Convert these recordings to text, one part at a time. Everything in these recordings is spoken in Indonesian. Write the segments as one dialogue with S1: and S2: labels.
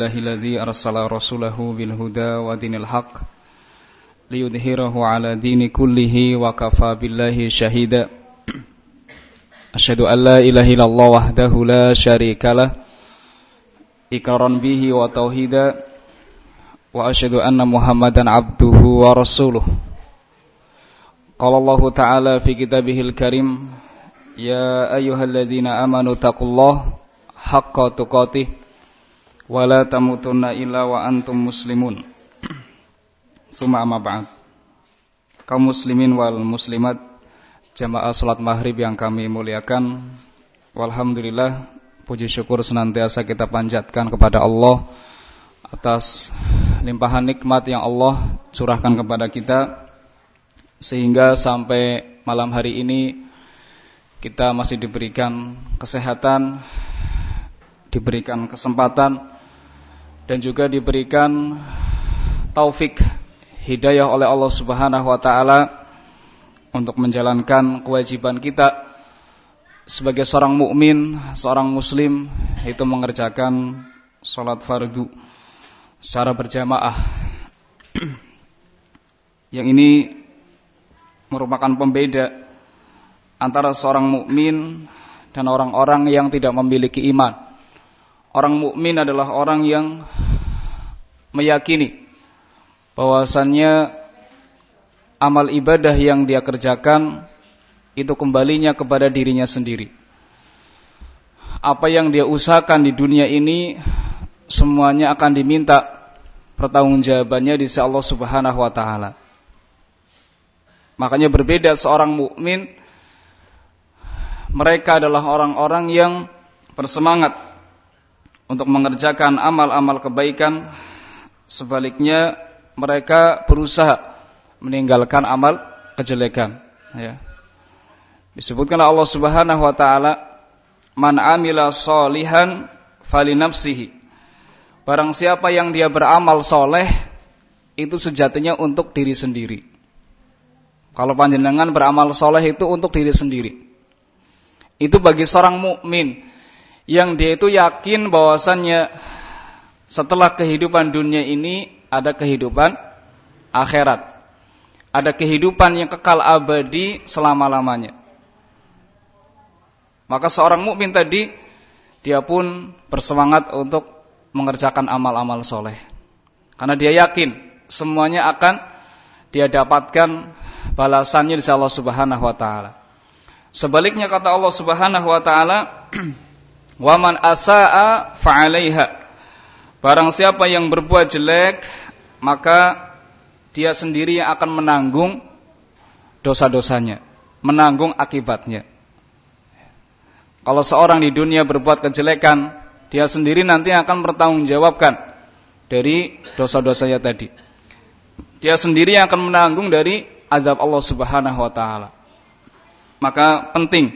S1: لله الذي أرسل رسوله بالهدى ودين الحق ليظهره على دين كله وكفى بالله شهيدا أشهد أن لا إله إلا الله وحده لا شريك له إقرارا به وتوحيدا وأشهد أن محمدا عبده ورسوله قال الله تعالى في كتابه الكريم يا أيها الذين آمنوا اتقوا الله حق تقاته wala tamutunna illa wa antum muslimun. summa amma ba'd. Kaum muslimin wal muslimat jamaah salat maghrib yang kami muliakan, walhamdulillah puji syukur senantiasa kita panjatkan kepada Allah atas limpahan nikmat yang Allah curahkan kepada kita sehingga sampai malam hari ini kita masih diberikan kesehatan, diberikan kesempatan dan juga diberikan taufik hidayah oleh Allah Subhanahu wa taala untuk menjalankan kewajiban kita sebagai seorang mukmin, seorang muslim itu mengerjakan salat fardu secara berjamaah. Yang ini merupakan pembeda antara seorang mukmin dan orang-orang yang tidak memiliki iman. Orang mukmin adalah orang yang meyakini bahwasannya amal ibadah yang dia kerjakan itu kembalinya kepada dirinya sendiri. Apa yang dia usahakan di dunia ini semuanya akan diminta pertanggungjawabannya di sisi Allah Subhanahu wa taala. Makanya berbeda seorang mukmin mereka adalah orang-orang yang bersemangat untuk mengerjakan amal-amal kebaikan. Sebaliknya mereka berusaha meninggalkan amal kejelekan. Ya. Disebutkan Allah Subhanahu Wa Taala, "Man amila solihan fali nafsihi." Barang siapa yang dia beramal soleh, itu sejatinya untuk diri sendiri. Kalau panjenengan beramal soleh itu untuk diri sendiri. Itu bagi seorang mukmin yang dia itu yakin bahwasannya setelah kehidupan dunia ini ada kehidupan akhirat. Ada kehidupan yang kekal abadi selama-lamanya. Maka seorang mukmin tadi dia pun bersemangat untuk mengerjakan amal-amal soleh. Karena dia yakin semuanya akan dia dapatkan balasannya di Allah Subhanahu wa taala. Sebaliknya kata Allah Subhanahu wa taala, "Wa man asaa fa'alaiha." Barang siapa yang berbuat jelek, maka dia sendiri yang akan menanggung dosa-dosanya, menanggung akibatnya. Kalau seorang di dunia berbuat kejelekan, dia sendiri nanti akan bertanggungjawabkan dari dosa-dosanya tadi. Dia sendiri yang akan menanggung dari azab Allah Subhanahu wa taala. Maka penting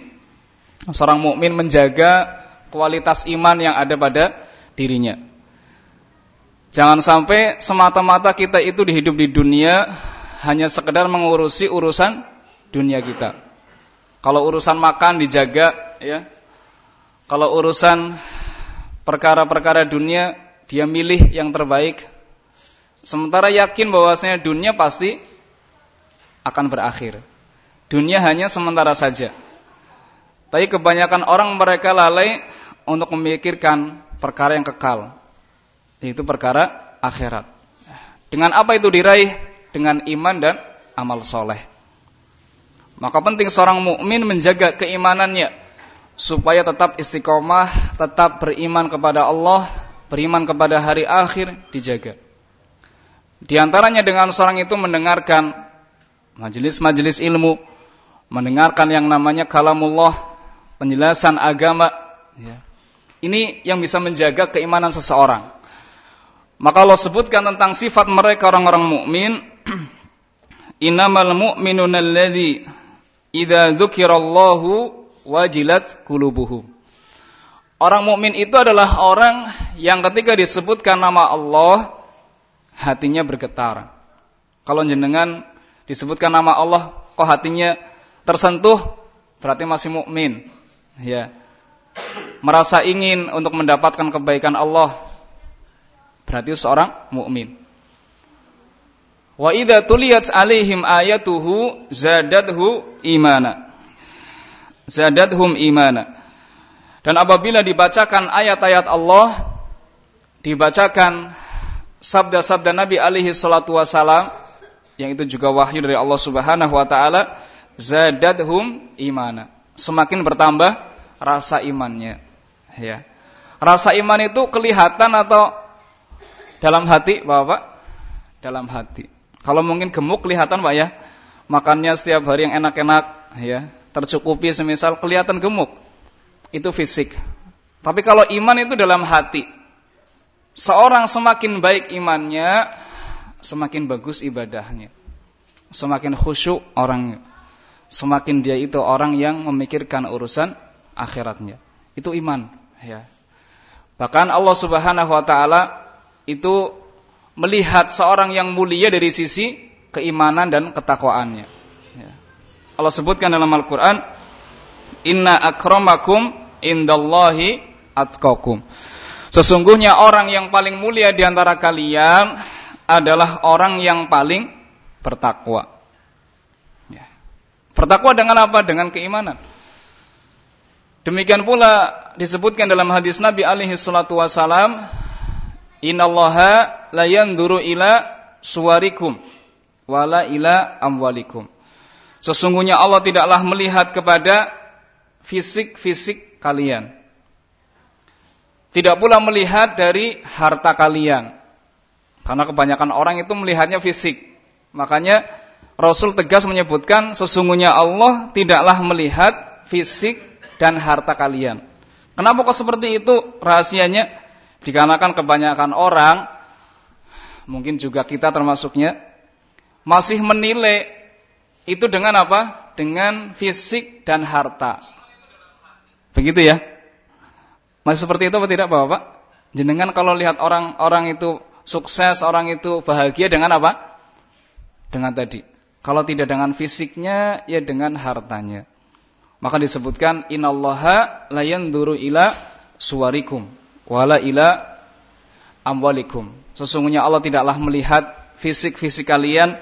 S1: seorang mukmin menjaga kualitas iman yang ada pada dirinya. Jangan sampai semata-mata kita itu dihidup di dunia hanya sekedar mengurusi urusan dunia kita. Kalau urusan makan dijaga ya. Kalau urusan perkara-perkara dunia dia milih yang terbaik. Sementara yakin bahwasanya dunia pasti akan berakhir. Dunia hanya sementara saja. Tapi kebanyakan orang mereka lalai untuk memikirkan perkara yang kekal. Yaitu perkara akhirat. Dengan apa itu diraih? Dengan iman dan amal soleh. Maka penting seorang mukmin menjaga keimanannya supaya tetap istiqomah, tetap beriman kepada Allah, beriman kepada hari akhir dijaga. Di antaranya dengan seorang itu mendengarkan majelis-majelis ilmu, mendengarkan yang namanya kalamullah, penjelasan agama. Ya. Ini yang bisa menjaga keimanan seseorang. Maka Allah sebutkan tentang sifat mereka orang-orang mukmin. Innamal mu'minuna alladhi idza dzukirallahu wajilat qulubuhum. Orang mukmin itu adalah orang yang ketika disebutkan nama Allah hatinya bergetar. Kalau jenengan disebutkan nama Allah kok hatinya tersentuh berarti masih mukmin. Ya. Merasa ingin untuk mendapatkan kebaikan Allah. berarti seorang mukmin. Wa tuliyat alaihim ayatuhu zadadhu imana. Zadadhum imana. Dan apabila dibacakan ayat-ayat Allah, dibacakan sabda-sabda Nabi alaihi salatu wasalam, yang itu juga wahyu dari Allah Subhanahu wa taala, zadadhum imana. Semakin bertambah rasa imannya. Ya. Rasa iman itu kelihatan atau dalam hati, Bapak? Dalam hati. Kalau mungkin gemuk kelihatan Pak ya. Makannya setiap hari yang enak-enak ya, tercukupi semisal kelihatan gemuk. Itu fisik. Tapi kalau iman itu dalam hati. Seorang semakin baik imannya, semakin bagus ibadahnya. Semakin khusyuk orangnya. Semakin dia itu orang yang memikirkan urusan akhiratnya. Itu iman, ya. Bahkan Allah Subhanahu wa taala itu melihat seorang yang mulia dari sisi keimanan dan ketakwaannya. Ya. Allah sebutkan dalam Al-Quran, Inna akramakum indallahi atqakum. Sesungguhnya orang yang paling mulia di antara kalian adalah orang yang paling bertakwa. Ya. Bertakwa dengan apa? Dengan keimanan. Demikian pula disebutkan dalam hadis Nabi alaihi salatu wasalam, Innallaha la yanzuru ila suwarikum wala ila amwalikum. Sesungguhnya Allah tidaklah melihat kepada fisik-fisik kalian. Tidak pula melihat dari harta kalian. Karena kebanyakan orang itu melihatnya fisik. Makanya Rasul tegas menyebutkan sesungguhnya Allah tidaklah melihat fisik dan harta kalian. Kenapa kok seperti itu? Rahasianya Dikarenakan kebanyakan orang, mungkin juga kita termasuknya, masih menilai itu dengan apa? Dengan fisik dan harta. Begitu ya? Masih seperti itu atau tidak Bapak? Jenengan kalau lihat orang-orang itu sukses, orang itu bahagia dengan apa? Dengan tadi. Kalau tidak dengan fisiknya, ya dengan hartanya. Maka disebutkan inallaha duru ila suwarikum wala ila amwalikum. Sesungguhnya Allah tidaklah melihat fisik-fisik kalian,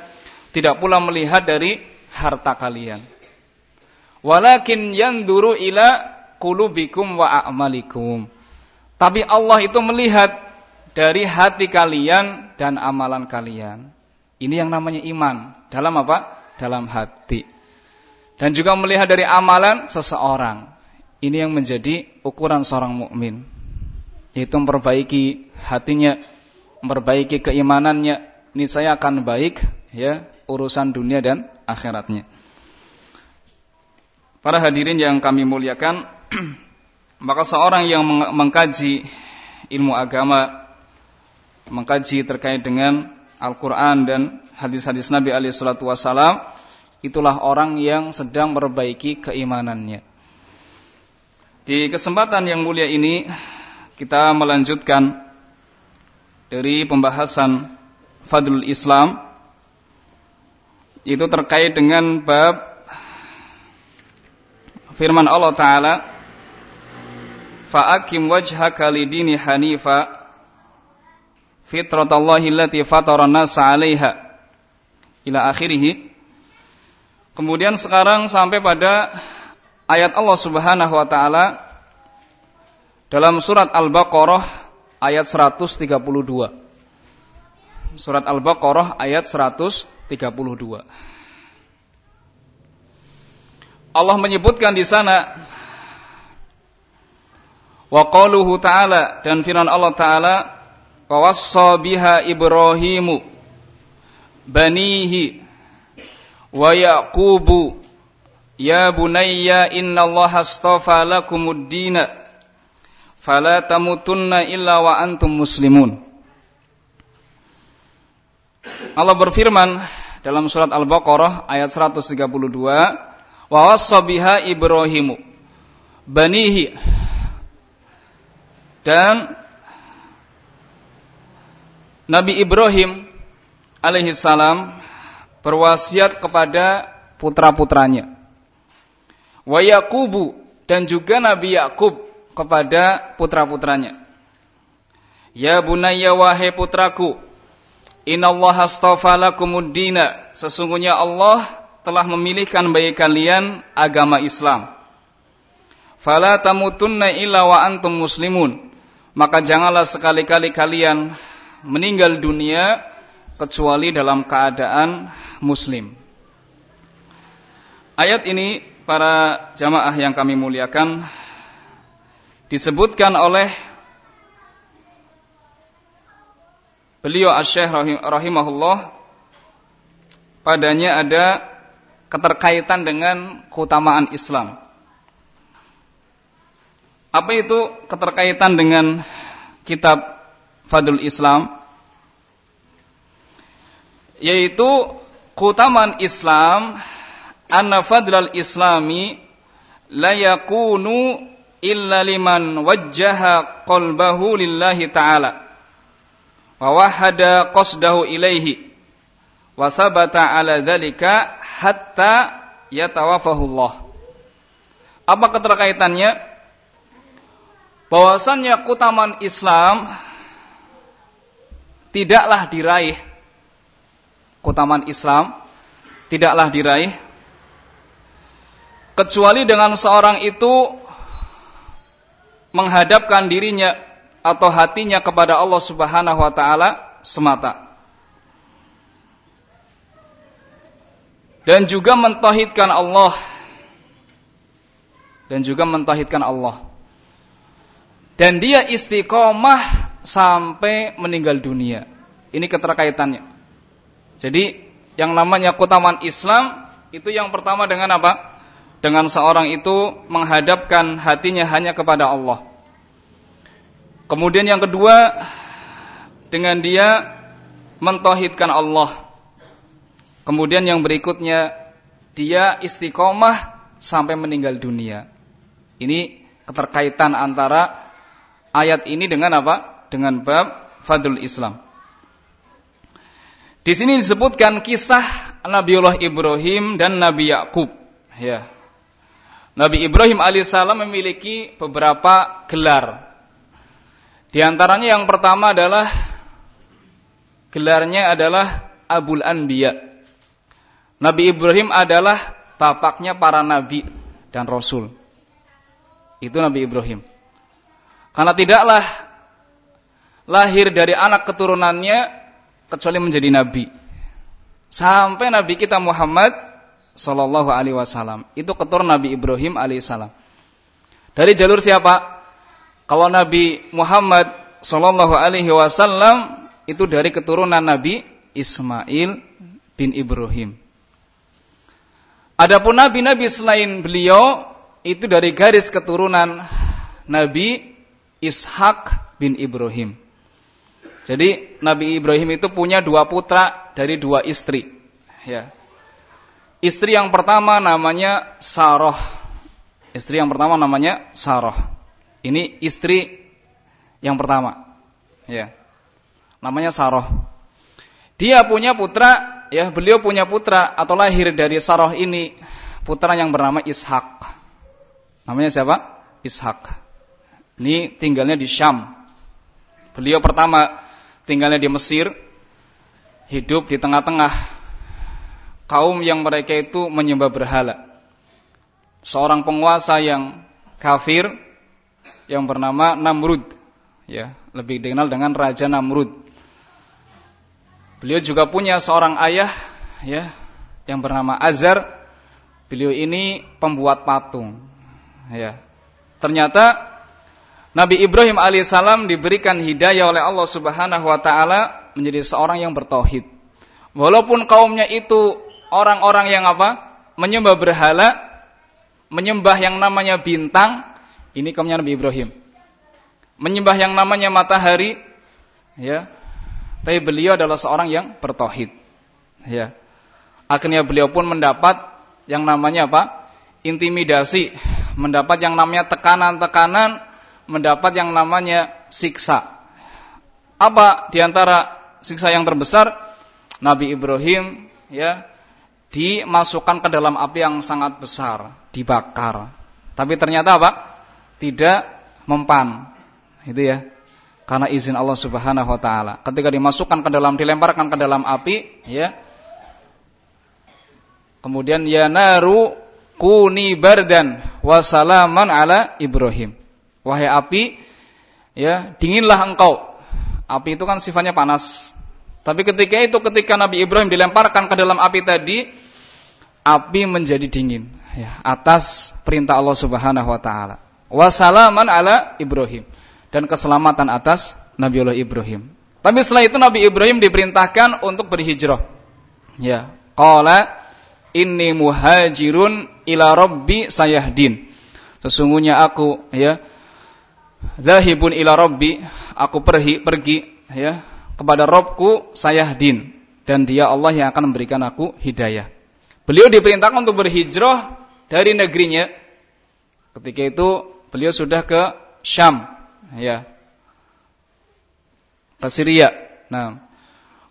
S1: tidak pula melihat dari harta kalian. Walakin yanduru ila qulubikum wa a'malikum. Tapi Allah itu melihat dari hati kalian dan amalan kalian. Ini yang namanya iman. Dalam apa? Dalam hati. Dan juga melihat dari amalan seseorang. Ini yang menjadi ukuran seorang mukmin yaitu memperbaiki hatinya, memperbaiki keimanannya, ini saya akan baik ya urusan dunia dan akhiratnya. Para hadirin yang kami muliakan, maka seorang yang mengkaji ilmu agama, mengkaji terkait dengan Al-Quran dan hadis-hadis Nabi alaihi salatu itulah orang yang sedang memperbaiki keimanannya. Di kesempatan yang mulia ini kita melanjutkan dari pembahasan Fadlul Islam itu terkait dengan bab firman Allah taala fa'akim wajhaka lidini hanifa fitratallahi allati fatara 'alaiha ila akhirih kemudian sekarang sampai pada ayat Allah Subhanahu wa taala dalam surat Al-Baqarah ayat 132. Surat Al-Baqarah ayat 132. Allah menyebutkan di sana wa qaluhu ta'ala dan firman Allah taala wa wassa biha Ibrahimu banihi wa yaqubu ya bunayya innallaha astafa lakumud dina fala tamutunna illa wa antum muslimun. Allah berfirman dalam surat Al-Baqarah ayat 132, wa wassabiha Ibrahimu banihi dan Nabi Ibrahim alaihi salam berwasiat kepada putra-putranya. Wa Yaqubu dan juga Nabi Yakub kepada putra-putranya. Ya bunayya wahai putraku, innallaha astafa lakumuddina. Sesungguhnya Allah telah memilihkan bagi kalian agama Islam. Fala tamutunna illa wa antum muslimun. Maka janganlah sekali-kali kalian meninggal dunia kecuali dalam keadaan muslim. Ayat ini para jamaah yang kami muliakan disebutkan oleh beliau Asy-Syaikh rahimahullah padanya ada keterkaitan dengan keutamaan Islam. Apa itu keterkaitan dengan kitab Fadul Islam? Yaitu keutamaan Islam anna fadlal islami la yakunu illa liman wajjaha qalbahu lillahi ta'ala wa wahada qasdahu ilaihi wa sabata ala dhalika hatta yatawafahu Allah. Apa keterkaitannya? Bahwasannya kutaman Islam tidaklah diraih kutaman Islam tidaklah diraih kecuali dengan seorang itu menghadapkan dirinya atau hatinya kepada Allah Subhanahu wa taala semata. Dan juga mentauhidkan Allah. Dan juga mentauhidkan Allah. Dan dia istiqomah sampai meninggal dunia. Ini keterkaitannya. Jadi yang namanya kutaman Islam itu yang pertama dengan apa? Dengan seorang itu menghadapkan hatinya hanya kepada Allah. Kemudian yang kedua dengan dia mentauhidkan Allah. Kemudian yang berikutnya dia istiqomah sampai meninggal dunia. Ini keterkaitan antara ayat ini dengan apa? Dengan bab Fadlul Islam. Di sini disebutkan kisah Nabiullah Ibrahim dan Nabi Yakub. Ya. Nabi Ibrahim alaihissalam memiliki beberapa gelar di antaranya yang pertama adalah gelarnya adalah Abul Anbiya. Nabi Ibrahim adalah bapaknya para nabi dan rasul. Itu Nabi Ibrahim. Karena tidaklah lahir dari anak keturunannya kecuali menjadi nabi. Sampai Nabi kita Muhammad Sallallahu Alaihi Wasallam itu keturunan Nabi Ibrahim alaihissalam. Dari jalur siapa? Kalau Nabi Muhammad Shallallahu Alaihi Wasallam itu dari keturunan Nabi Ismail bin Ibrahim. Adapun nabi-nabi selain beliau itu dari garis keturunan Nabi Ishak bin Ibrahim. Jadi Nabi Ibrahim itu punya dua putra dari dua istri. Ya. Istri yang pertama namanya Sarah. Istri yang pertama namanya Sarah. Ini istri yang pertama. Ya. Namanya Saroh. Dia punya putra, ya, beliau punya putra atau lahir dari Saroh ini putra yang bernama Ishak. Namanya siapa? Ishak. Ini tinggalnya di Syam. Beliau pertama tinggalnya di Mesir, hidup di tengah-tengah kaum yang mereka itu menyembah berhala. Seorang penguasa yang kafir yang bernama Namrud ya lebih dikenal dengan Raja Namrud. Beliau juga punya seorang ayah ya yang bernama Azar beliau ini pembuat patung ya. Ternyata Nabi Ibrahim alaihissalam diberikan hidayah oleh Allah Subhanahu wa taala menjadi seorang yang bertauhid. Walaupun kaumnya itu orang-orang yang apa? menyembah berhala, menyembah yang namanya bintang, ini kaumnya Nabi Ibrahim. Menyembah yang namanya matahari, ya. Tapi beliau adalah seorang yang bertauhid. Ya. Akhirnya beliau pun mendapat yang namanya apa? Intimidasi, mendapat yang namanya tekanan-tekanan, mendapat yang namanya siksa. Apa di antara siksa yang terbesar? Nabi Ibrahim ya dimasukkan ke dalam api yang sangat besar, dibakar. Tapi ternyata apa? tidak mempan. Itu ya. karena izin Allah Subhanahu wa taala. Ketika dimasukkan ke dalam dilemparkan ke dalam api, ya. Kemudian ya naru kuni bardan wa salaman ala Ibrahim. Wahai api, ya, dinginlah engkau. Api itu kan sifatnya panas. Tapi ketika itu ketika Nabi Ibrahim dilemparkan ke dalam api tadi, api menjadi dingin ya, atas perintah Allah Subhanahu wa taala. Wasalaman ala Ibrahim dan keselamatan atas Nabiullah Ibrahim. Tapi setelah itu Nabi Ibrahim diperintahkan untuk berhijrah. Ya, qala inni muhajirun ila rabbi sayahdin. Sesungguhnya aku ya zahibun ila rabbi, aku pergi pergi ya kepada Robku sayahdin dan dia Allah yang akan memberikan aku hidayah. Beliau diperintahkan untuk berhijrah dari negerinya. Ketika itu beliau sudah ke Syam, ya. Ke Syria. Nah,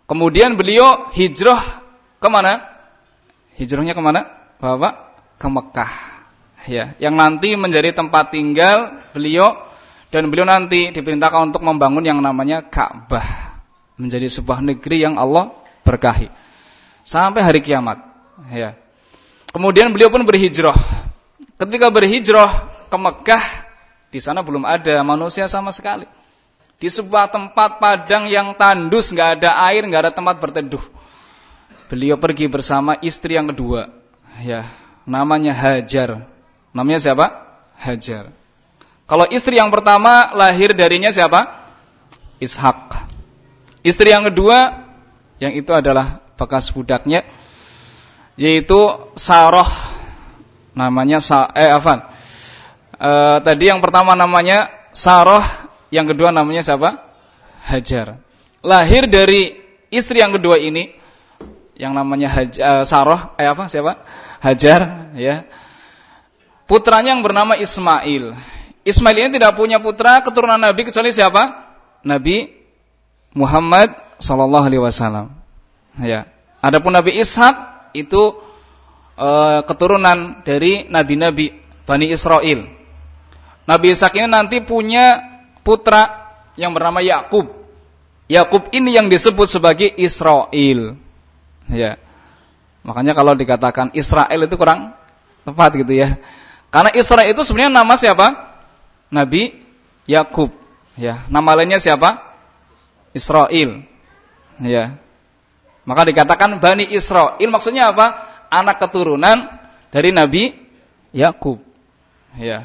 S1: kemudian beliau hijrah ke mana? Hijrahnya ke mana? Bapak ke Mekah. Ya, yang nanti menjadi tempat tinggal beliau dan beliau nanti diperintahkan untuk membangun yang namanya Ka'bah. Menjadi sebuah negeri yang Allah berkahi. Sampai hari kiamat. Ya. Kemudian beliau pun berhijrah. Ketika berhijrah ke Mekah, di sana belum ada manusia sama sekali. Di sebuah tempat padang yang tandus, nggak ada air, nggak ada tempat berteduh. Beliau pergi bersama istri yang kedua, ya, namanya Hajar. Namanya siapa? Hajar. Kalau istri yang pertama lahir darinya siapa? Ishak. Istri yang kedua, yang itu adalah bekas budaknya, yaitu Saroh namanya sa eh apa? E, tadi yang pertama namanya Saroh, yang kedua namanya siapa? Hajar. Lahir dari istri yang kedua ini yang namanya Haj, e, Saroh, eh apa siapa? Hajar, ya. Putranya yang bernama Ismail. Ismail ini tidak punya putra keturunan Nabi kecuali siapa? Nabi Muhammad sallallahu alaihi wasallam. Ya. Adapun Nabi Ishak itu e, keturunan dari nabi-nabi Bani Israel. Nabi Ishak ini nanti punya putra yang bernama Yakub. Yakub ini yang disebut sebagai Israel. Ya. Makanya kalau dikatakan Israel itu kurang tepat gitu ya. Karena Israel itu sebenarnya nama siapa? Nabi Yakub. Ya, nama lainnya siapa? Israel. Ya. Maka dikatakan Bani Israel maksudnya apa? Anak keturunan dari Nabi Yakub. Ya.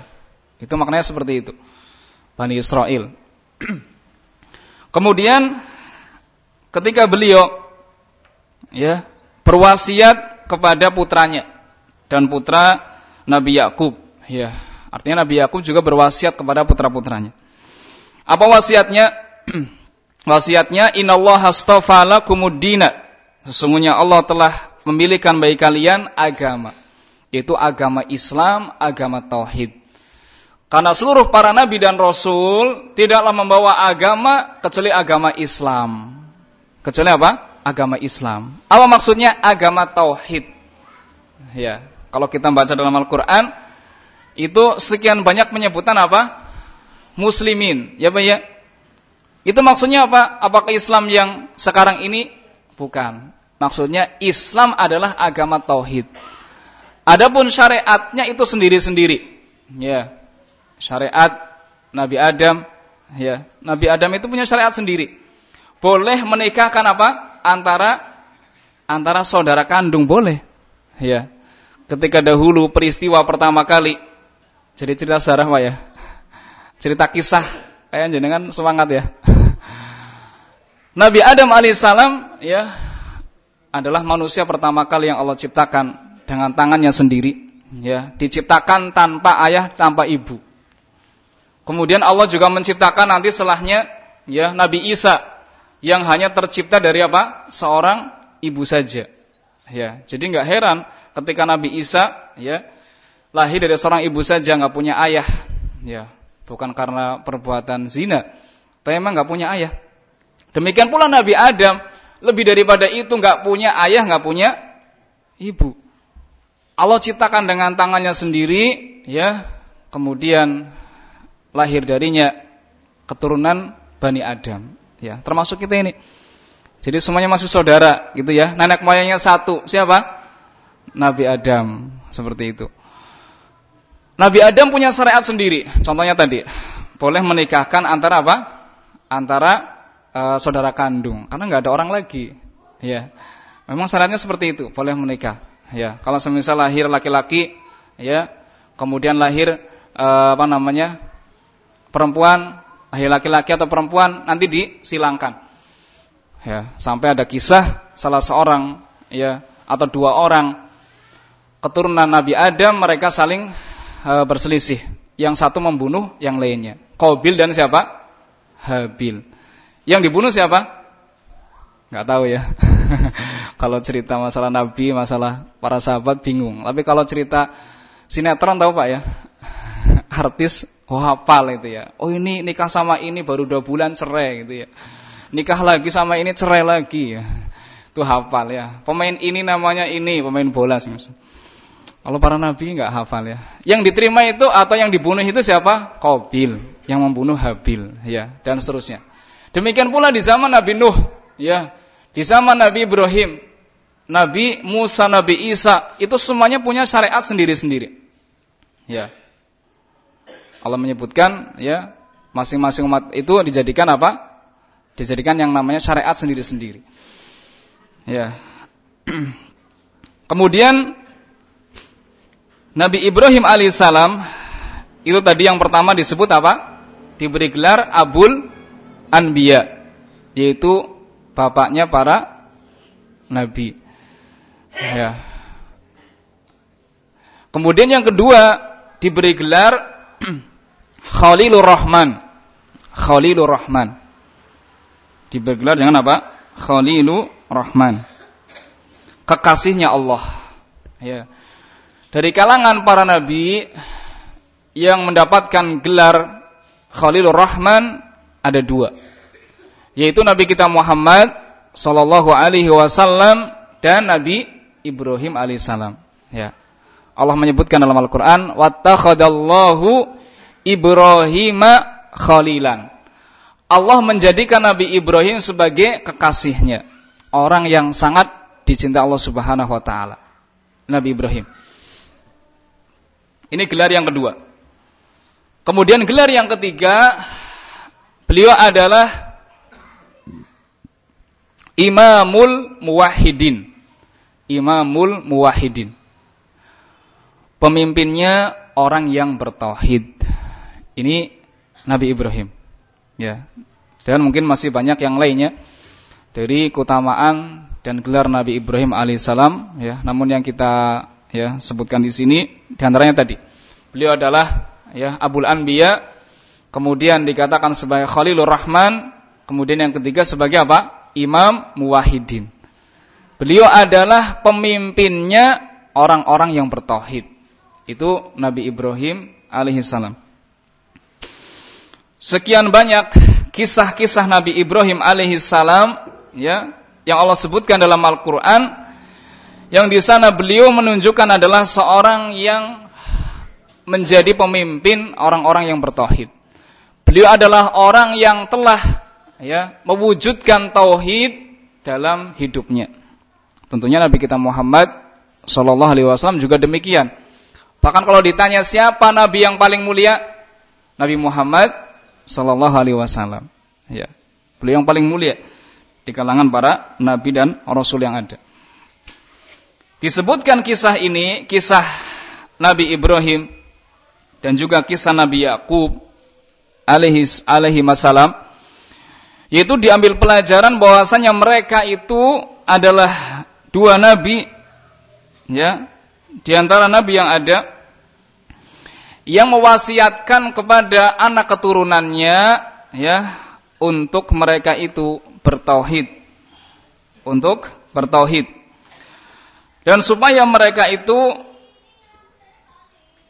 S1: Itu maknanya seperti itu. Bani Israel. Kemudian ketika beliau ya berwasiat kepada putranya dan putra Nabi Yakub, ya. Artinya Nabi Yakub juga berwasiat kepada putra-putranya. Apa wasiatnya? wasiatnya innallaha astafa lakumuddina Sesungguhnya Allah telah memilihkan bagi kalian agama. Yaitu agama Islam, agama Tauhid. Karena seluruh para nabi dan rasul tidaklah membawa agama kecuali agama Islam. Kecuali apa? Agama Islam. Apa maksudnya agama Tauhid? Ya, kalau kita baca dalam Al-Quran, itu sekian banyak penyebutan apa? Muslimin. Ya, Pak ya? Itu maksudnya apa? Apakah Islam yang sekarang ini? Bukan. Maksudnya Islam adalah agama tauhid. Adapun syariatnya itu sendiri-sendiri. Ya. Syariat Nabi Adam, ya. Nabi Adam itu punya syariat sendiri. Boleh menikahkan apa? Antara antara saudara kandung boleh. Ya. Ketika dahulu peristiwa pertama kali jadi cerita sejarah Pak ya. Cerita kisah kayak jenengan semangat ya. Nabi Adam alaihissalam ya adalah manusia pertama kali yang Allah ciptakan dengan tangannya sendiri, ya, diciptakan tanpa ayah, tanpa ibu. Kemudian Allah juga menciptakan nanti setelahnya ya Nabi Isa yang hanya tercipta dari apa? Seorang ibu saja. Ya, jadi nggak heran ketika Nabi Isa ya lahir dari seorang ibu saja nggak punya ayah. Ya, bukan karena perbuatan zina, tapi memang nggak punya ayah. Demikian pula Nabi Adam lebih daripada itu nggak punya ayah, nggak punya ibu. Allah ciptakan dengan tangannya sendiri, ya. Kemudian lahir darinya keturunan Bani Adam. Ya, termasuk kita ini. Jadi semuanya masih saudara, gitu ya. Nenek moyangnya satu. Siapa? Nabi Adam. Seperti itu. Nabi Adam punya syariat sendiri. Contohnya tadi, boleh menikahkan antara apa? Antara e, saudara kandung, karena nggak ada orang lagi. Ya, memang syariatnya seperti itu, boleh menikah. Ya, kalau semisal lahir laki-laki, ya, kemudian lahir e, apa namanya perempuan, lahir laki-laki atau perempuan, nanti disilangkan. Ya, sampai ada kisah salah seorang, ya, atau dua orang keturunan Nabi Adam mereka saling berselisih. Yang satu membunuh yang lainnya. Qabil dan siapa? Habil. Yang dibunuh siapa? Gak tahu ya. kalau cerita masalah Nabi, masalah para sahabat bingung. Tapi kalau cerita sinetron tahu Pak ya? Artis oh hafal itu ya. Oh ini nikah sama ini baru dua bulan cerai gitu ya. Nikah lagi sama ini cerai lagi ya. Itu hafal ya. Pemain ini namanya ini, pemain bola misalnya. Kalau para nabi nggak hafal ya. Yang diterima itu atau yang dibunuh itu siapa? Qabil, yang membunuh Habil, ya, dan seterusnya. Demikian pula di zaman Nabi Nuh, ya, di zaman Nabi Ibrahim, Nabi Musa, Nabi Isa, itu semuanya punya syariat sendiri-sendiri. Ya. Allah menyebutkan, ya, masing-masing umat itu dijadikan apa? Dijadikan yang namanya syariat sendiri-sendiri. Ya. Kemudian Nabi Ibrahim alaihissalam itu tadi yang pertama disebut apa? Diberi gelar Abul Anbiya, yaitu bapaknya para nabi. Ya. Kemudian yang kedua diberi gelar Khalilur Rahman. Khalilur Rahman. Diberi gelar jangan apa? Khalilur Rahman. Kekasihnya Allah. Ya. Dari kalangan para nabi yang mendapatkan gelar Khalilur Rahman ada dua. Yaitu Nabi kita Muhammad sallallahu alaihi wasallam dan Nabi Ibrahim alaihissalam. Ya. Allah menyebutkan dalam Al-Qur'an wattakhadallahu Ibrahima khalilan. Allah menjadikan Nabi Ibrahim sebagai kekasihnya, orang yang sangat dicintai Allah Subhanahu wa taala. Nabi Ibrahim. Ini gelar yang kedua. Kemudian gelar yang ketiga, beliau adalah Imamul Muwahhidin. Imamul Muwahhidin. Pemimpinnya orang yang bertauhid. Ini Nabi Ibrahim. Ya. Dan mungkin masih banyak yang lainnya dari keutamaan dan gelar Nabi Ibrahim alaihissalam ya. Namun yang kita ya sebutkan di sini. Di antaranya tadi beliau adalah ya Abul Anbiya kemudian dikatakan sebagai Khalilur Rahman kemudian yang ketiga sebagai apa? Imam Muwahhidin. Beliau adalah pemimpinnya orang-orang yang bertauhid. Itu Nabi Ibrahim alaihissalam sekian banyak kisah-kisah Nabi Ibrahim alaihissalam ya yang Allah sebutkan dalam Al-Qur'an yang di sana beliau menunjukkan adalah seorang yang menjadi pemimpin orang-orang yang bertauhid. Beliau adalah orang yang telah ya mewujudkan tauhid dalam hidupnya. Tentunya Nabi kita Muhammad Shallallahu Alaihi Wasallam juga demikian. Bahkan kalau ditanya siapa Nabi yang paling mulia, Nabi Muhammad Shallallahu Alaihi Wasallam. Ya, beliau yang paling mulia di kalangan para nabi dan rasul yang ada. Disebutkan kisah ini, kisah Nabi Ibrahim dan juga kisah Nabi Yakub alaihi alaihi wasallam yaitu diambil pelajaran bahwasanya mereka itu adalah dua nabi ya di antara nabi yang ada yang mewasiatkan kepada anak keturunannya ya untuk mereka itu bertauhid. Untuk bertauhid dan supaya mereka itu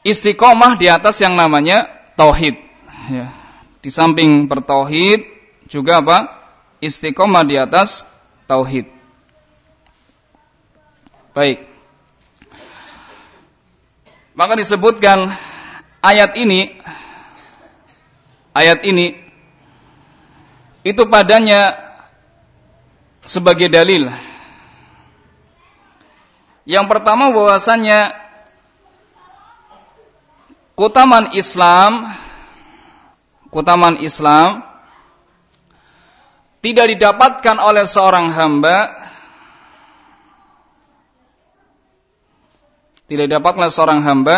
S1: istiqomah di atas yang namanya tauhid. Ya. Di samping bertauhid juga apa? Istiqomah di atas tauhid. Baik. Maka disebutkan ayat ini ayat ini itu padanya sebagai dalil. Yang pertama bahwasanya kutaman Islam kutaman Islam tidak didapatkan oleh seorang hamba tidak didapatkan oleh seorang hamba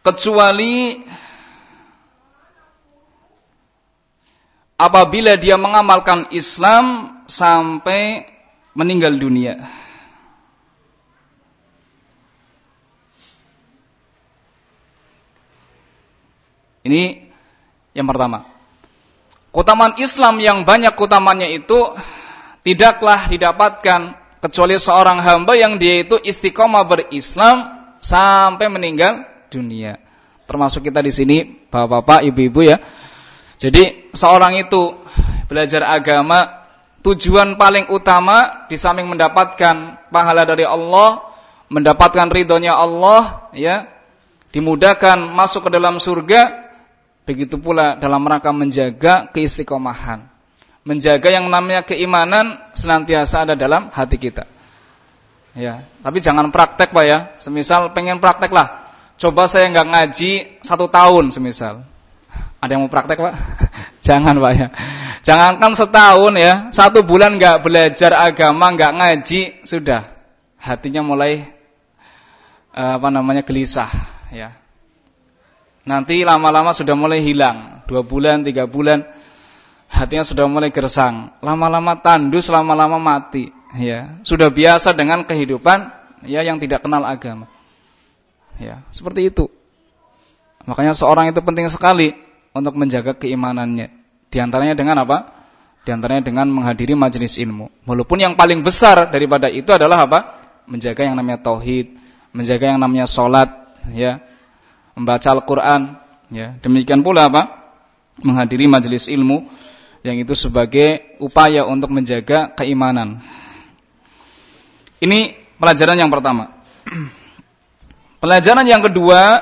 S1: kecuali apabila dia mengamalkan Islam sampai meninggal dunia. Ini yang pertama. Kutaman Islam yang banyak kutamannya itu tidaklah didapatkan kecuali seorang hamba yang dia itu istiqomah berislam sampai meninggal dunia. Termasuk kita di sini, bapak-bapak, ibu-ibu ya. Jadi seorang itu belajar agama tujuan paling utama di samping mendapatkan pahala dari Allah, mendapatkan ridhonya Allah, ya, dimudahkan masuk ke dalam surga, begitu pula dalam rangka menjaga keistiqomahan. Menjaga yang namanya keimanan senantiasa ada dalam hati kita. Ya, tapi jangan praktek pak ya. Semisal pengen praktek lah, coba saya nggak ngaji satu tahun semisal ada yang mau praktek pak? Jangan pak ya. Jangankan setahun ya, satu bulan nggak belajar agama, nggak ngaji, sudah hatinya mulai eh, apa namanya gelisah ya. Nanti lama-lama sudah mulai hilang, dua bulan, tiga bulan, hatinya sudah mulai gersang, lama-lama tandus, lama-lama mati, ya. Sudah biasa dengan kehidupan ya yang tidak kenal agama. Ya, seperti itu. Makanya seorang itu penting sekali untuk menjaga keimanannya. Di antaranya dengan apa? Di antaranya dengan menghadiri majelis ilmu. Walaupun yang paling besar daripada itu adalah apa? Menjaga yang namanya tauhid, menjaga yang namanya salat, ya. Membaca Al-Qur'an, ya. Demikian pula apa? Menghadiri majelis ilmu yang itu sebagai upaya untuk menjaga keimanan. Ini pelajaran yang pertama. Pelajaran yang kedua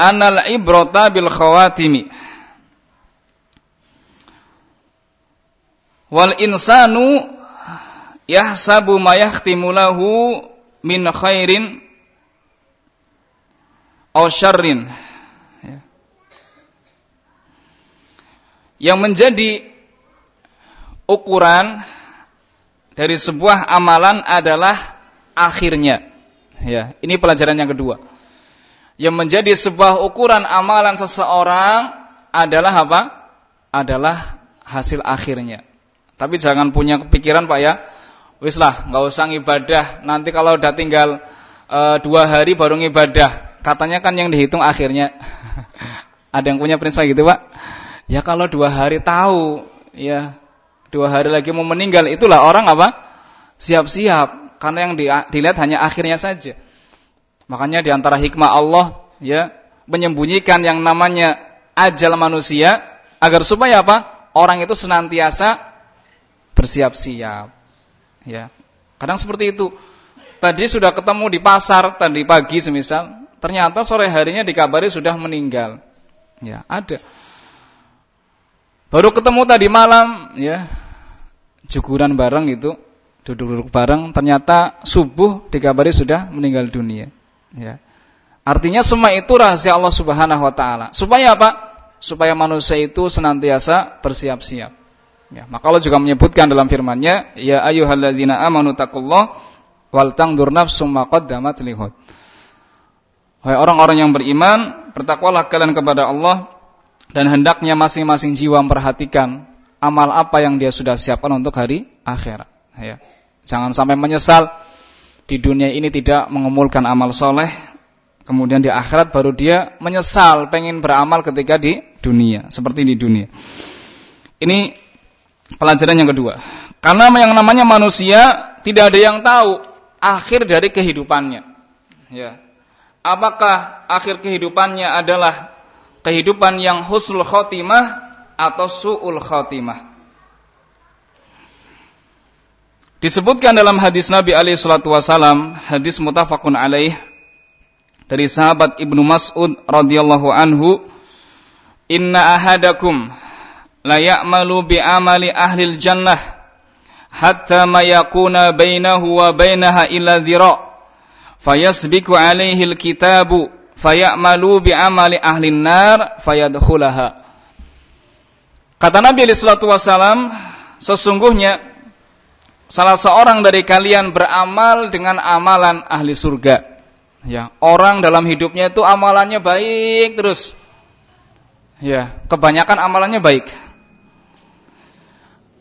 S1: anal ibrata bil khawatimi wal insanu yahsabu ma lahu min khairin aw syarrin ya. yang menjadi ukuran dari sebuah amalan adalah akhirnya ya ini pelajaran yang kedua yang menjadi sebuah ukuran amalan seseorang adalah apa? Adalah hasil akhirnya. Tapi jangan punya kepikiran Pak ya, wis lah nggak usah ngibadah. Nanti kalau udah tinggal e, dua hari baru ngibadah. Katanya kan yang dihitung akhirnya. Ada yang punya prinsip gitu Pak? Ya kalau dua hari tahu, ya dua hari lagi mau meninggal, itulah orang apa? Siap-siap. Karena yang dilihat hanya akhirnya saja. Makanya di antara hikmah Allah ya menyembunyikan yang namanya ajal manusia agar supaya apa? Orang itu senantiasa bersiap-siap. Ya. Kadang seperti itu. Tadi sudah ketemu di pasar tadi pagi semisal, ternyata sore harinya dikabari sudah meninggal. Ya, ada. Baru ketemu tadi malam, ya. Jukuran bareng itu, duduk-duduk bareng, ternyata subuh dikabari sudah meninggal dunia. Ya. Artinya semua itu rahasia Allah Subhanahu wa taala. Supaya apa? Supaya manusia itu senantiasa bersiap-siap. Ya, maka Allah juga menyebutkan dalam firman-Nya, "Ya ayyuhalladzina amanu taqullaha wal tangdur nafsum ma qaddamat lihud." Wahai orang-orang yang beriman, bertakwalah kalian kepada Allah dan hendaknya masing-masing jiwa memperhatikan amal apa yang dia sudah siapkan untuk hari akhirat. Ya. Jangan sampai menyesal di dunia ini tidak mengumpulkan amal soleh, kemudian di akhirat baru dia menyesal pengen beramal ketika di dunia, seperti di dunia. Ini pelajaran yang kedua. Karena yang namanya manusia tidak ada yang tahu akhir dari kehidupannya. Ya. Apakah akhir kehidupannya adalah kehidupan yang husnul khotimah atau su'ul khotimah? Disebutkan dalam hadis Nabi alaihi salatu wasalam, hadis mutafakun alaih dari sahabat Ibnu Mas'ud radhiyallahu anhu, Inna ahadakum la ya'malu bi amali ahli jannah hatta ma yakuna bainahu wa bainaha illa dhira fayasbiku alaihi alkitabu fayamalu bi amali ahli nar fayadkhulaha Kata Nabi sallallahu wasallam, sesungguhnya salah seorang dari kalian beramal dengan amalan ahli surga. Ya, orang dalam hidupnya itu amalannya baik terus. Ya, kebanyakan amalannya baik.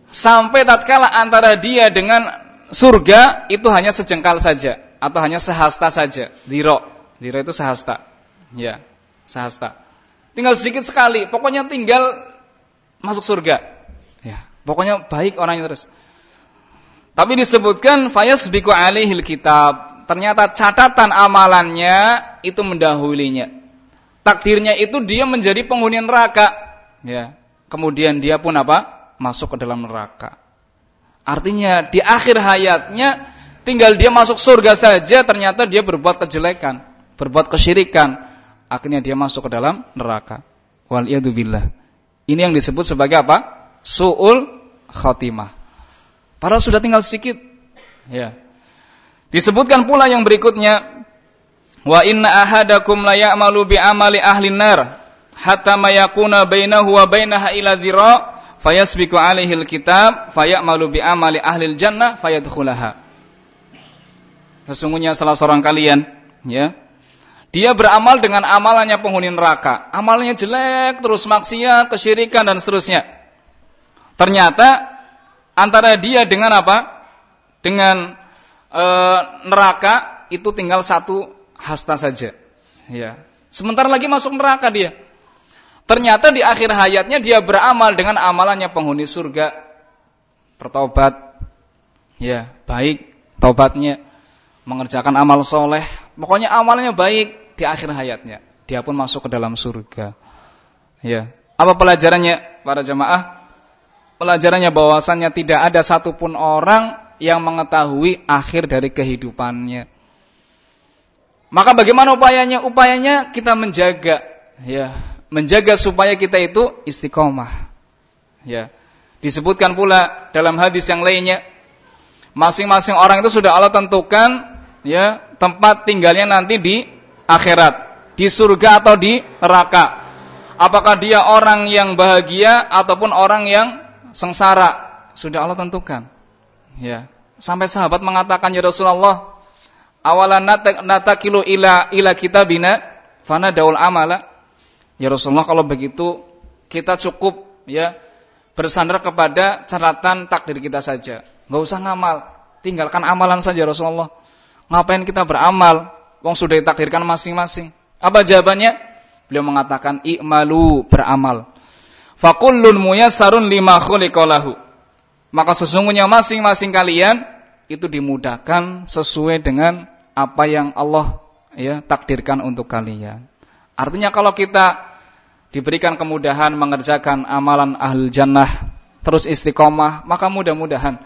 S1: Sampai tatkala antara dia dengan surga itu hanya sejengkal saja atau hanya sehasta saja. Diro. Diro itu sehasta. Ya, sehasta. Tinggal sedikit sekali, pokoknya tinggal masuk surga. Ya, pokoknya baik orangnya terus. Tapi disebutkan fayasbiqu alaihil kitab. Ternyata catatan amalannya itu mendahulunya. Takdirnya itu dia menjadi penghuni neraka. Ya. Kemudian dia pun apa? Masuk ke dalam neraka. Artinya di akhir hayatnya tinggal dia masuk surga saja ternyata dia berbuat kejelekan, berbuat kesyirikan. Akhirnya dia masuk ke dalam neraka. Wal billah. Ini yang disebut sebagai apa? Su'ul khatimah. Padahal sudah tinggal sedikit. Ya. Disebutkan pula yang berikutnya, wa inna ahadakum la ya'malu bi amali ahli nar hatta ma yakuna bainahu wa bainaha ila dhira fayasbiqu alaihi alkitab fayamalu bi amali ahli jannah fayadkhulaha. Sesungguhnya salah seorang kalian, ya, dia beramal dengan amalannya penghuni neraka. Amalnya jelek, terus maksiat, kesyirikan dan seterusnya. Ternyata antara dia dengan apa? Dengan e, neraka itu tinggal satu hasta saja. Ya. Sebentar lagi masuk neraka dia. Ternyata di akhir hayatnya dia beramal dengan amalannya penghuni surga. Bertobat. Ya, baik tobatnya. Mengerjakan amal soleh. Pokoknya amalnya baik di akhir hayatnya. Dia pun masuk ke dalam surga. Ya. Apa pelajarannya para jemaah? Pelajarannya bahwasannya tidak ada satupun orang yang mengetahui akhir dari kehidupannya. Maka bagaimana upayanya? Upayanya kita menjaga, ya, menjaga supaya kita itu istiqomah. Ya. Disebutkan pula dalam hadis yang lainnya, masing-masing orang itu sudah Allah tentukan ya tempat tinggalnya nanti di akhirat, di surga atau di neraka. Apakah dia orang yang bahagia ataupun orang yang sengsara? Sudah Allah tentukan. Ya. Sampai sahabat mengatakan ya Rasulullah, awalan natakilu ila ila kitabina fana daul amala. Ya Rasulullah kalau begitu kita cukup ya bersandar kepada catatan takdir kita saja. Enggak usah ngamal, tinggalkan amalan saja Rasulullah. Ngapain kita beramal? Wong sudah ditakdirkan masing-masing. Apa jawabannya? Beliau mengatakan i'malu beramal. Fakullun muyassarun lima khuliqalahu. Maka sesungguhnya masing-masing kalian itu dimudahkan sesuai dengan apa yang Allah ya takdirkan untuk kalian. Artinya kalau kita diberikan kemudahan mengerjakan amalan ahlul jannah terus istiqomah, maka mudah-mudahan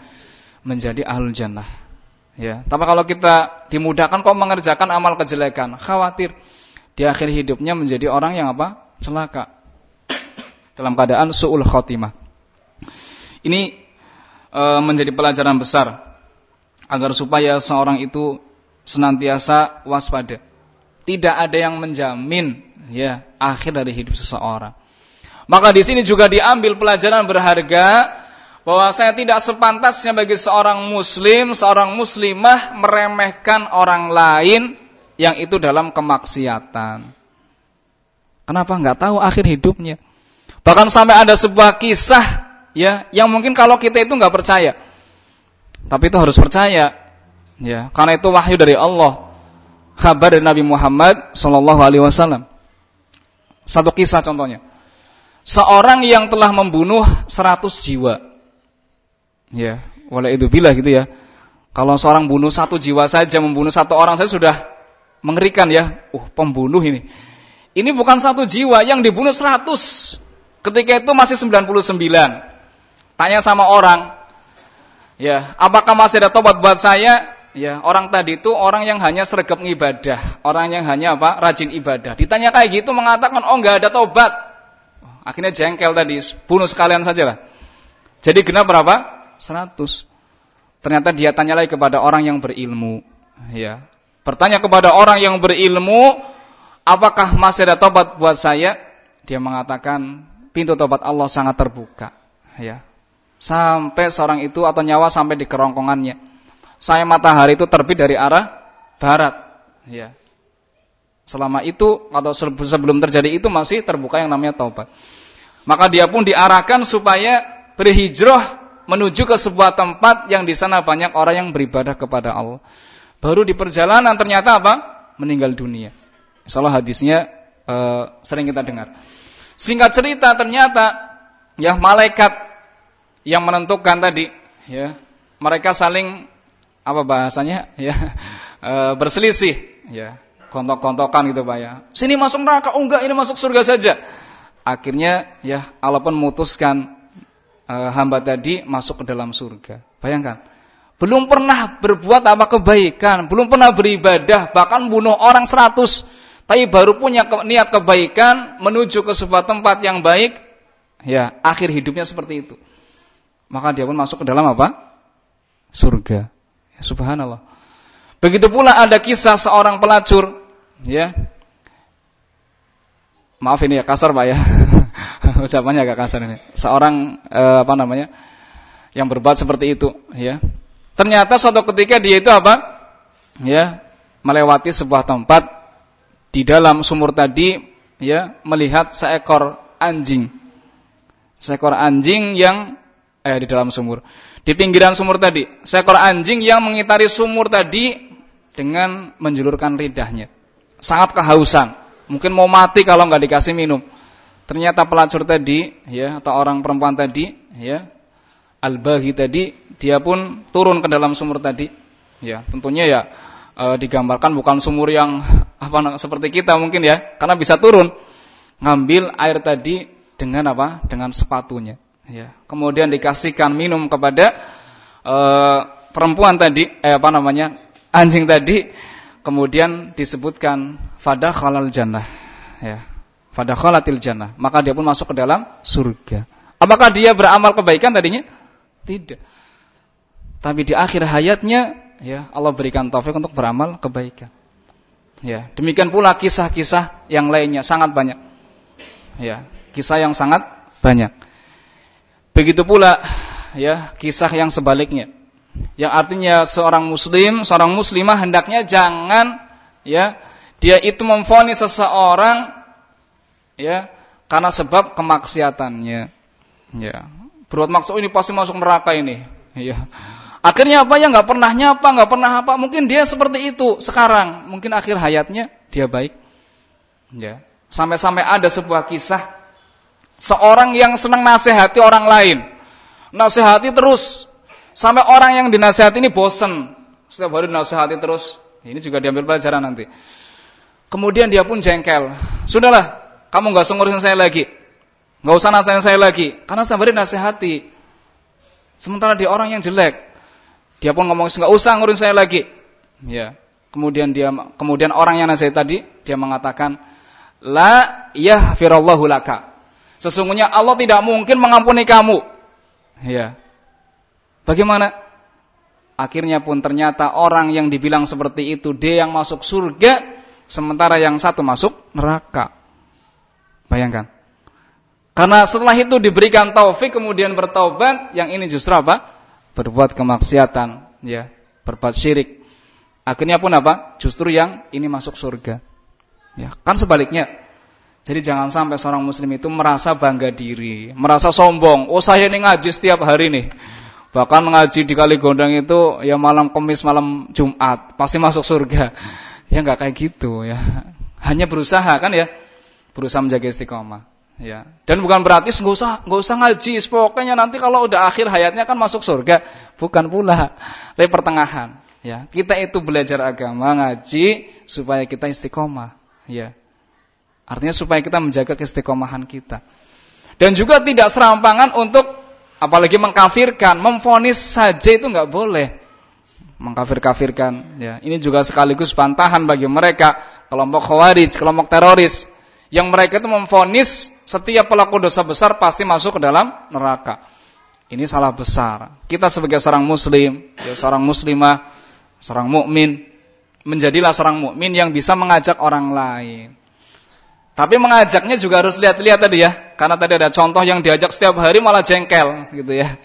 S1: menjadi ahlul jannah. Ya, tapi kalau kita dimudahkan kok mengerjakan amal kejelekan, khawatir di akhir hidupnya menjadi orang yang apa? celaka. Dalam keadaan suul khotimah. Ini e, menjadi pelajaran besar agar supaya seorang itu senantiasa waspada. Tidak ada yang menjamin ya akhir dari hidup seseorang. Maka di sini juga diambil pelajaran berharga bahwa saya tidak sepantasnya bagi seorang muslim, seorang muslimah meremehkan orang lain yang itu dalam kemaksiatan. Kenapa nggak tahu akhir hidupnya? Bahkan sampai ada sebuah kisah ya yang mungkin kalau kita itu nggak percaya. Tapi itu harus percaya. Ya, karena itu wahyu dari Allah. Kabar dari Nabi Muhammad sallallahu alaihi wasallam. Satu kisah contohnya. Seorang yang telah membunuh 100 jiwa Ya, wala itu bila gitu ya. Kalau seorang bunuh satu jiwa saja, membunuh satu orang saya sudah mengerikan ya. Uh, pembunuh ini. Ini bukan satu jiwa, yang dibunuh seratus. Ketika itu masih sembilan puluh sembilan. Tanya sama orang, ya, apakah masih ada tobat buat saya? Ya, orang tadi itu orang yang hanya sergap ibadah, orang yang hanya apa? rajin ibadah. Ditanya kayak gitu mengatakan, "Oh, enggak ada tobat." Akhirnya jengkel tadi, bunuh sekalian saja lah. Jadi genap berapa? 100. Ternyata dia tanya lagi kepada orang yang berilmu. Ya. Bertanya kepada orang yang berilmu, apakah masih ada tobat buat saya? Dia mengatakan, pintu tobat Allah sangat terbuka. Ya. Sampai seorang itu atau nyawa sampai di kerongkongannya. Saya matahari itu terbit dari arah barat. Ya. Selama itu atau sebelum terjadi itu masih terbuka yang namanya taubat. Maka dia pun diarahkan supaya berhijrah menuju ke sebuah tempat yang di sana banyak orang yang beribadah kepada Allah. Baru di perjalanan ternyata apa? Meninggal dunia. Salah hadisnya uh, sering kita dengar. Singkat cerita ternyata ya malaikat yang menentukan tadi ya mereka saling apa bahasanya ya e, berselisih ya kontok-kontokan gitu Pak ya. Sini masuk neraka, oh enggak ini masuk surga saja. Akhirnya ya Allah pun memutuskan e, hamba tadi masuk ke dalam surga. Bayangkan. Belum pernah berbuat apa kebaikan, belum pernah beribadah, bahkan bunuh orang seratus. Tapi baru punya ke, niat kebaikan menuju ke sebuah tempat yang baik, ya akhir hidupnya seperti itu. Maka dia pun masuk ke dalam apa? Surga. Ya, subhanallah. Begitu pula ada kisah seorang pelacur, ya. Maaf ini ya kasar Pak ya. Ucapannya agak kasar ini. Seorang eh, apa namanya? yang berbuat seperti itu, ya. Ternyata suatu ketika dia itu apa? Ya, melewati sebuah tempat di dalam sumur tadi, ya, melihat seekor anjing. Seekor anjing yang eh di dalam sumur. Di pinggiran sumur tadi, seekor anjing yang mengitari sumur tadi dengan menjulurkan lidahnya. Sangat kehausan. Mungkin mau mati kalau nggak dikasih minum. Ternyata pelacur tadi, ya, atau orang perempuan tadi, ya, al-baghi tadi, dia pun turun ke dalam sumur tadi. Ya, tentunya ya e, digambarkan bukan sumur yang apa seperti kita mungkin ya, karena bisa turun ngambil air tadi dengan apa? Dengan sepatunya. Ya. Kemudian dikasihkan minum kepada e, perempuan tadi, eh apa namanya? anjing tadi kemudian disebutkan fada khalal jannah ya fada khalatil jannah. Maka dia pun masuk ke dalam surga. Apakah dia beramal kebaikan tadinya? Tidak. Tapi di akhir hayatnya ya Allah berikan taufik untuk beramal kebaikan. Ya demikian pula kisah-kisah yang lainnya sangat banyak. Ya kisah yang sangat banyak. Begitu pula ya kisah yang sebaliknya. Yang artinya seorang muslim, seorang muslimah hendaknya jangan ya dia itu memfonis seseorang ya karena sebab kemaksiatannya. Ya. Berbuat maksud ini pasti masuk neraka ini. Ya. Akhirnya apa ya nggak pernah nyapa, nggak pernah apa. Mungkin dia seperti itu sekarang. Mungkin akhir hayatnya dia baik. Ya. Sampai-sampai ada sebuah kisah seorang yang senang nasihati orang lain. Nasihati terus Sampai orang yang dinasihati ini bosen. Setiap hari dinasihati terus. Ini juga diambil pelajaran nanti. Kemudian dia pun jengkel. Sudahlah, kamu nggak usah ngurusin saya lagi. Nggak usah nasihatin saya lagi. Karena setiap hari nasihati. Sementara dia orang yang jelek. Dia pun ngomong nggak usah ngurusin saya lagi. Ya. Kemudian dia kemudian orang yang nasihat tadi dia mengatakan la yahfirallahu laka. Sesungguhnya Allah tidak mungkin mengampuni kamu. Ya. Bagaimana? Akhirnya pun ternyata orang yang dibilang seperti itu dia yang masuk surga sementara yang satu masuk neraka. Bayangkan. Karena setelah itu diberikan taufik kemudian bertaubat, yang ini justru apa? Berbuat kemaksiatan, ya, berbuat syirik. Akhirnya pun apa? Justru yang ini masuk surga. Ya, kan sebaliknya. Jadi jangan sampai seorang muslim itu merasa bangga diri, merasa sombong. Oh, saya ini ngaji setiap hari nih. Bahkan ngaji di kali gondang itu ya malam kemis, malam Jumat, pasti masuk surga. Ya nggak kayak gitu ya. Hanya berusaha kan ya. Berusaha menjaga istiqomah. Ya. Dan bukan berarti nggak usah nggak usah ngaji, pokoknya nanti kalau udah akhir hayatnya kan masuk surga. Bukan pula. Tapi pertengahan. Ya. Kita itu belajar agama, ngaji supaya kita istiqomah. Ya. Artinya supaya kita menjaga keistiqomahan kita. Dan juga tidak serampangan untuk apalagi mengkafirkan, memfonis saja itu nggak boleh. Mengkafir-kafirkan, ya. Ini juga sekaligus bantahan bagi mereka kelompok khawarij, kelompok teroris yang mereka itu memfonis setiap pelaku dosa besar pasti masuk ke dalam neraka. Ini salah besar. Kita sebagai seorang muslim, ya seorang muslimah, seorang mukmin, menjadilah seorang mukmin yang bisa mengajak orang lain. Tapi mengajaknya juga harus lihat-lihat tadi ya, karena tadi ada contoh yang diajak setiap hari malah jengkel gitu ya.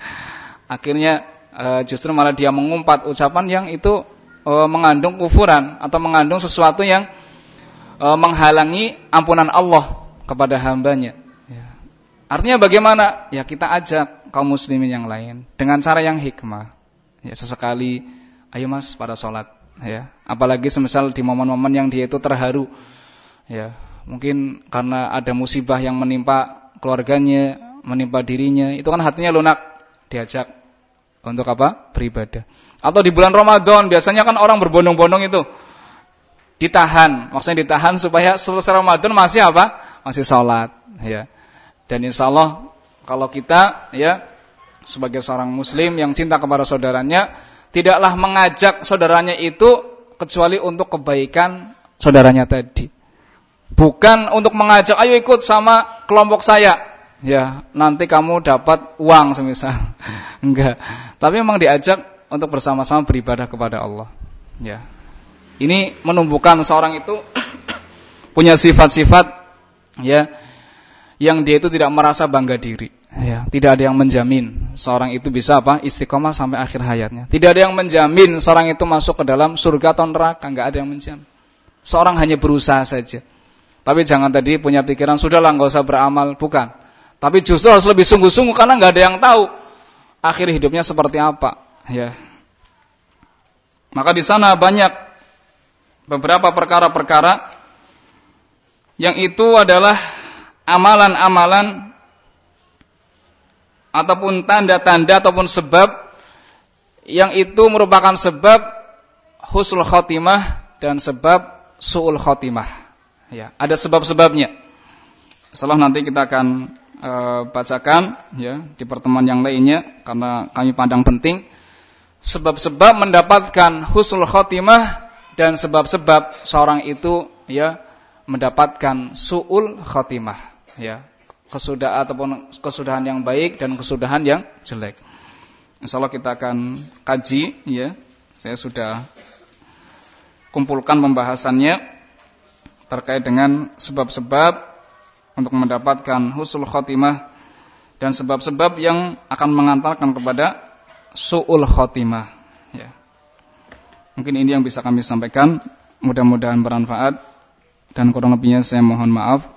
S1: Akhirnya e, justru malah dia mengumpat ucapan yang itu e, mengandung kufuran atau mengandung sesuatu yang e, menghalangi ampunan Allah kepada hambanya. Ya. Artinya bagaimana? Ya kita ajak kaum muslimin yang lain dengan cara yang hikmah. Ya sesekali, ayo mas pada sholat. Ya, apalagi semisal di momen-momen yang dia itu terharu. Ya, mungkin karena ada musibah yang menimpa keluarganya, menimpa dirinya, itu kan hatinya lunak, diajak untuk apa? beribadah. Atau di bulan Ramadan biasanya kan orang berbondong-bondong itu ditahan, maksudnya ditahan supaya selesai Ramadan masih apa? Masih sholat, ya. Dan insya Allah kalau kita ya sebagai seorang muslim yang cinta kepada saudaranya tidaklah mengajak saudaranya itu kecuali untuk kebaikan saudaranya tadi. Bukan untuk mengajak, ayo ikut sama kelompok saya. Ya, nanti kamu dapat uang semisal. Enggak. Tapi memang diajak untuk bersama-sama beribadah kepada Allah. Ya. Ini menumbuhkan seorang itu punya sifat-sifat ya yang dia itu tidak merasa bangga diri. Ya, tidak ada yang menjamin seorang itu bisa apa? istiqomah sampai akhir hayatnya. Tidak ada yang menjamin seorang itu masuk ke dalam surga atau neraka, enggak ada yang menjamin. Seorang hanya berusaha saja. Tapi jangan tadi punya pikiran sudahlah nggak usah beramal, bukan. Tapi justru harus lebih sungguh-sungguh karena nggak ada yang tahu akhir hidupnya seperti apa, ya. Maka di sana banyak beberapa perkara-perkara yang itu adalah amalan-amalan ataupun tanda-tanda ataupun sebab yang itu merupakan sebab husnul khotimah dan sebab su'ul khotimah. Ya, ada sebab-sebabnya. Setelah nanti kita akan e, bacakan ya di pertemuan yang lainnya karena kami pandang penting sebab-sebab mendapatkan husnul khotimah dan sebab-sebab seorang itu ya mendapatkan suul khotimah ya kesudahan ataupun kesudahan yang baik dan kesudahan yang jelek. Insyaallah kita akan kaji ya. Saya sudah kumpulkan pembahasannya terkait dengan sebab-sebab untuk mendapatkan husnul khotimah dan sebab-sebab yang akan mengantarkan kepada su'ul khotimah. Mungkin ini yang bisa kami sampaikan. Mudah-mudahan bermanfaat. Dan kurang lebihnya saya mohon maaf.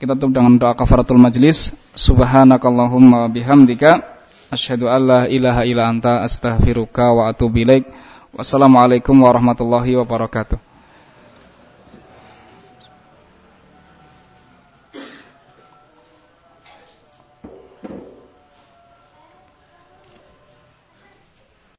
S1: Kita tutup dengan doa kafaratul majlis. Subhanakallahumma bihamdika. Asyhadu an la ilaha illa anta. Astaghfiruka wa atubu ilaik. Wassalamualaikum warahmatullahi wabarakatuh